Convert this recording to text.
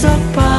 besok